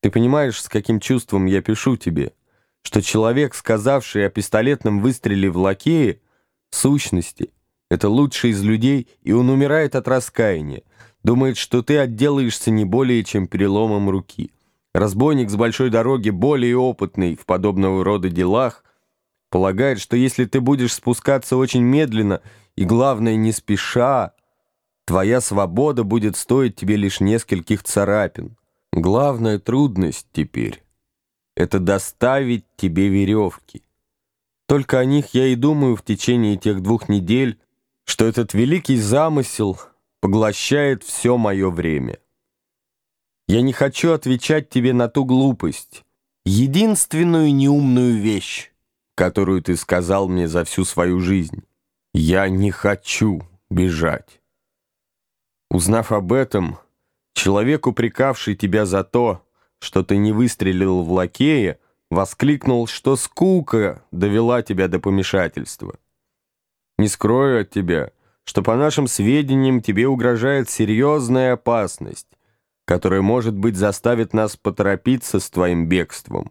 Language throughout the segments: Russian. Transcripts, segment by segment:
Ты понимаешь, с каким чувством я пишу тебе, что человек, сказавший о пистолетном выстреле в лакее, в сущности, это лучший из людей, и он умирает от раскаяния, думает, что ты отделаешься не более, чем переломом руки. Разбойник с большой дороги, более опытный в подобного рода делах, полагает, что если ты будешь спускаться очень медленно и, главное, не спеша, твоя свобода будет стоить тебе лишь нескольких царапин. Главная трудность теперь — это доставить тебе веревки. Только о них я и думаю в течение тех двух недель, что этот великий замысел поглощает все мое время. Я не хочу отвечать тебе на ту глупость, единственную неумную вещь, которую ты сказал мне за всю свою жизнь. Я не хочу бежать. Узнав об этом, Человек, упрекавший тебя за то, что ты не выстрелил в лакея, воскликнул, что скука довела тебя до помешательства. Не скрою от тебя, что по нашим сведениям тебе угрожает серьезная опасность, которая, может быть, заставит нас поторопиться с твоим бегством.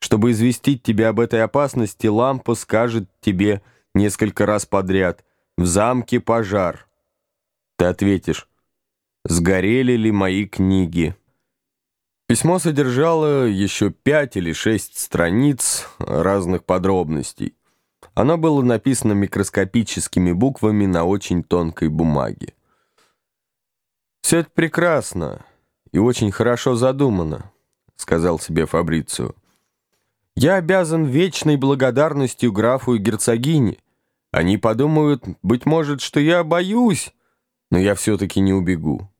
Чтобы известить тебя об этой опасности, лампа скажет тебе несколько раз подряд «В замке пожар». Ты ответишь сгорели ли мои книги. Письмо содержало еще пять или шесть страниц разных подробностей. Оно было написано микроскопическими буквами на очень тонкой бумаге. «Все это прекрасно и очень хорошо задумано», — сказал себе Фабрицио. «Я обязан вечной благодарностью графу и герцогине. Они подумают, быть может, что я боюсь, но я все-таки не убегу.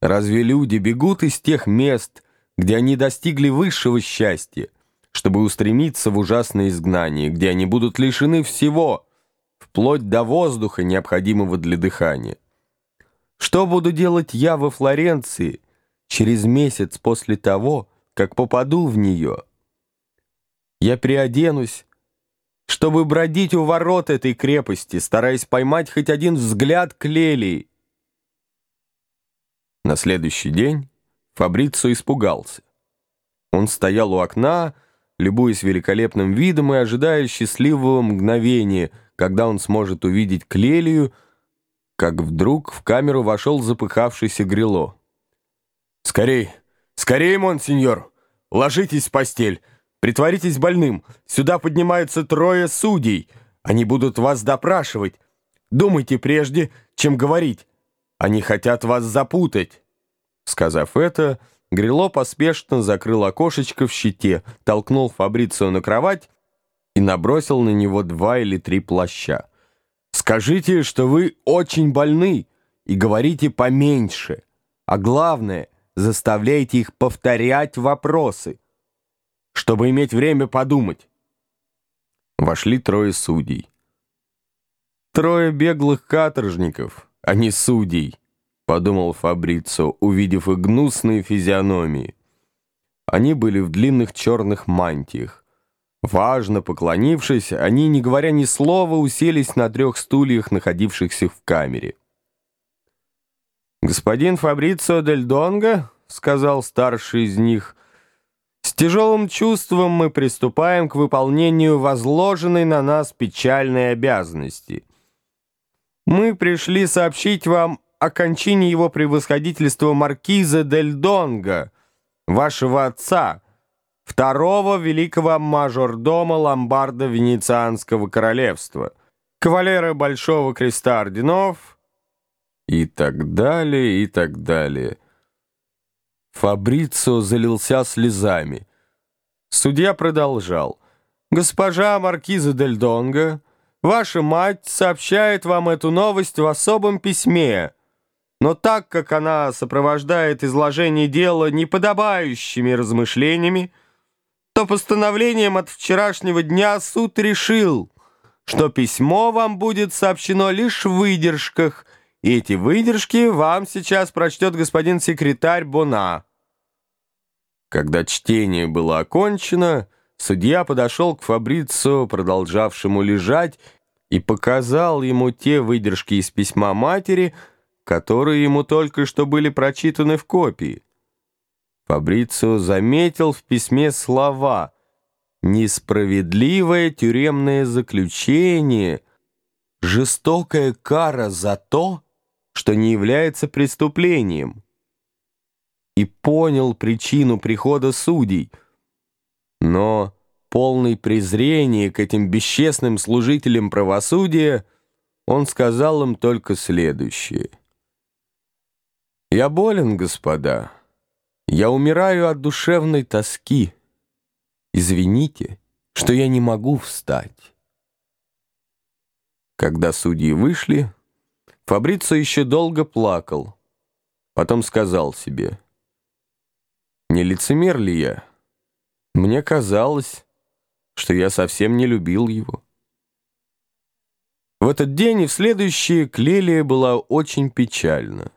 Разве люди бегут из тех мест, где они достигли высшего счастья, чтобы устремиться в ужасное изгнание, где они будут лишены всего, вплоть до воздуха, необходимого для дыхания? Что буду делать я во Флоренции через месяц после того, как попаду в нее? Я приоденусь, чтобы бродить у ворот этой крепости, стараясь поймать хоть один взгляд Клелии, на следующий день Фабрицо испугался. Он стоял у окна, любуясь великолепным видом и ожидая счастливого мгновения, когда он сможет увидеть Клелию, как вдруг в камеру вошел запыхавшийся Грило. «Скорей! Скорей, монсеньор! Ложитесь в постель! Притворитесь больным! Сюда поднимаются трое судей! Они будут вас допрашивать! Думайте прежде, чем говорить! Они хотят вас запутать!» Сказав это, Грило поспешно закрыл окошечко в щите, толкнул Фабрицио на кровать и набросил на него два или три плаща. «Скажите, что вы очень больны и говорите поменьше, а главное, заставляйте их повторять вопросы, чтобы иметь время подумать». Вошли трое судей. Трое беглых каторжников — а не судей», — подумал Фабрицо, увидев их гнусные физиономии. Они были в длинных черных мантиях. Важно поклонившись, они, не говоря ни слова, уселись на трех стульях, находившихся в камере. «Господин Фабрицо Дель Донго», — сказал старший из них, — «с тяжелым чувством мы приступаем к выполнению возложенной на нас печальной обязанности». Мы пришли сообщить вам о кончине его превосходительства маркиза Дель Донго, вашего отца, второго великого мажордома ломбарда Венецианского королевства, кавалера Большого Креста Орденов и так далее, и так далее. Фабрицио залился слезами. Судья продолжал. «Госпожа маркиза Дель Донго...» Ваша мать сообщает вам эту новость в особом письме, но так как она сопровождает изложение дела неподобающими размышлениями, то постановлением от вчерашнего дня суд решил, что письмо вам будет сообщено лишь в выдержках, и эти выдержки вам сейчас прочтет господин секретарь Бона. Когда чтение было окончено, Судья подошел к Фабрицу, продолжавшему лежать, и показал ему те выдержки из письма матери, которые ему только что были прочитаны в копии. Фабрицио заметил в письме слова «несправедливое тюремное заключение», «жестокая кара за то», что не является преступлением, и понял причину прихода судей, но полный презрения к этим бесчестным служителям правосудия, он сказал им только следующее. «Я болен, господа». Я умираю от душевной тоски. Извините, что я не могу встать. Когда судьи вышли, Фабрицо еще долго плакал. Потом сказал себе, «Не лицемер ли я? Мне казалось, что я совсем не любил его». В этот день и в следующие Клелия была очень печальна.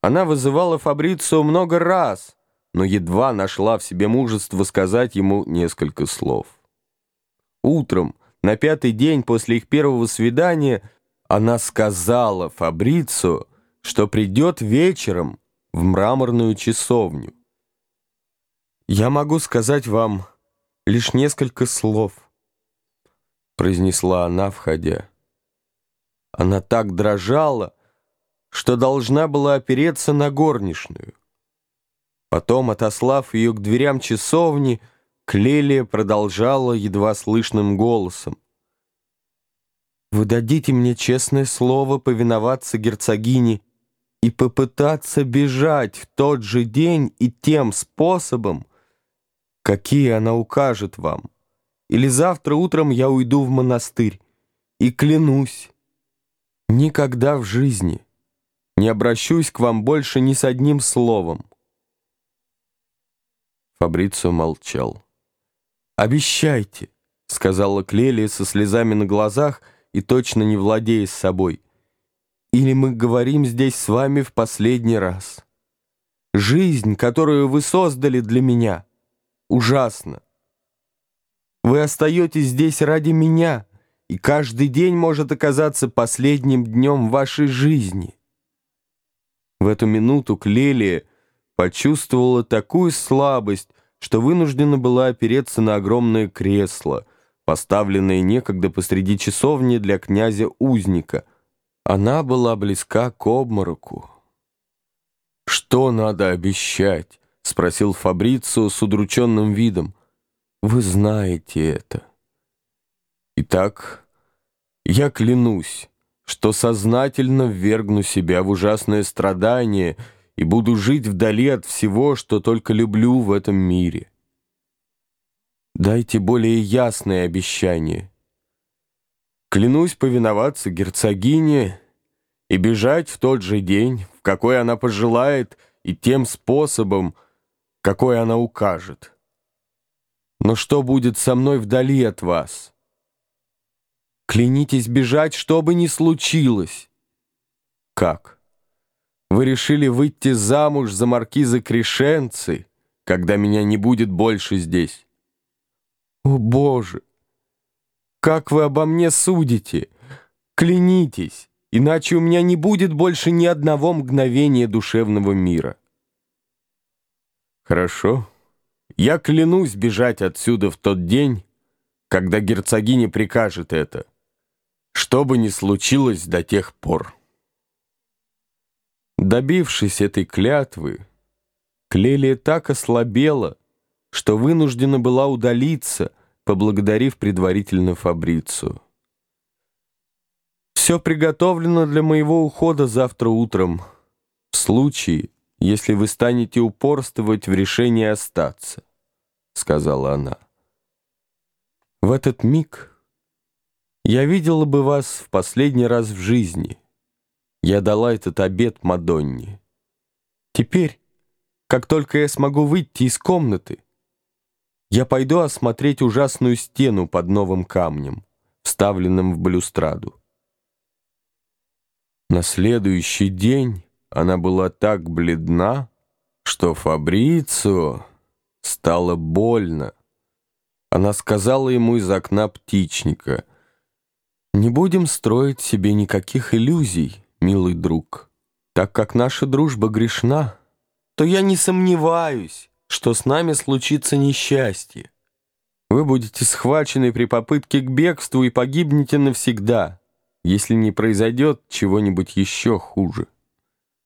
Она вызывала Фабрицио много раз, но едва нашла в себе мужество сказать ему несколько слов. Утром, на пятый день после их первого свидания, она сказала Фабрицио, что придет вечером в мраморную часовню. «Я могу сказать вам лишь несколько слов», — произнесла она, входя. Она так дрожала, что должна была опереться на горничную. Потом, отослав ее к дверям часовни, Клелия продолжала едва слышным голосом. «Вы дадите мне честное слово повиноваться герцогине и попытаться бежать в тот же день и тем способом, какие она укажет вам. Или завтра утром я уйду в монастырь и клянусь, никогда в жизни» не обращусь к вам больше ни с одним словом. Фабрицио молчал. «Обещайте», — сказала Клелия со слезами на глазах и точно не владея с собой. «Или мы говорим здесь с вами в последний раз. Жизнь, которую вы создали для меня, ужасна. Вы остаетесь здесь ради меня, и каждый день может оказаться последним днем вашей жизни». В эту минуту Клелия почувствовала такую слабость, что вынуждена была опереться на огромное кресло, поставленное некогда посреди часовни для князя-узника. Она была близка к обмороку. «Что надо обещать?» — спросил Фабрицио с удрученным видом. «Вы знаете это». «Итак, я клянусь» что сознательно ввергну себя в ужасное страдание и буду жить вдали от всего, что только люблю в этом мире. Дайте более ясное обещание. Клянусь повиноваться герцогине и бежать в тот же день, в какой она пожелает, и тем способом, какой она укажет. Но что будет со мной вдали от вас?» Клянитесь бежать, что бы ни случилось. Как? Вы решили выйти замуж за маркиза Крешенцы, когда меня не будет больше здесь? О, Боже! Как вы обо мне судите? Клянитесь, иначе у меня не будет больше ни одного мгновения душевного мира. Хорошо. Я клянусь бежать отсюда в тот день, когда герцогиня прикажет это что бы ни случилось до тех пор. Добившись этой клятвы, Клелия так ослабела, что вынуждена была удалиться, поблагодарив предварительно Фабрицию. «Все приготовлено для моего ухода завтра утром, в случае, если вы станете упорствовать в решении остаться», — сказала она. В этот миг я видела бы вас в последний раз в жизни. Я дала этот обед Мадонне. Теперь, как только я смогу выйти из комнаты, я пойду осмотреть ужасную стену под новым камнем, вставленным в балюстраду. На следующий день она была так бледна, что Фабрицио стало больно. Она сказала ему из окна птичника — не будем строить себе никаких иллюзий, милый друг, так как наша дружба грешна. то я не сомневаюсь, что с нами случится несчастье. Вы будете схвачены при попытке к бегству и погибнете навсегда, если не произойдет чего-нибудь еще хуже.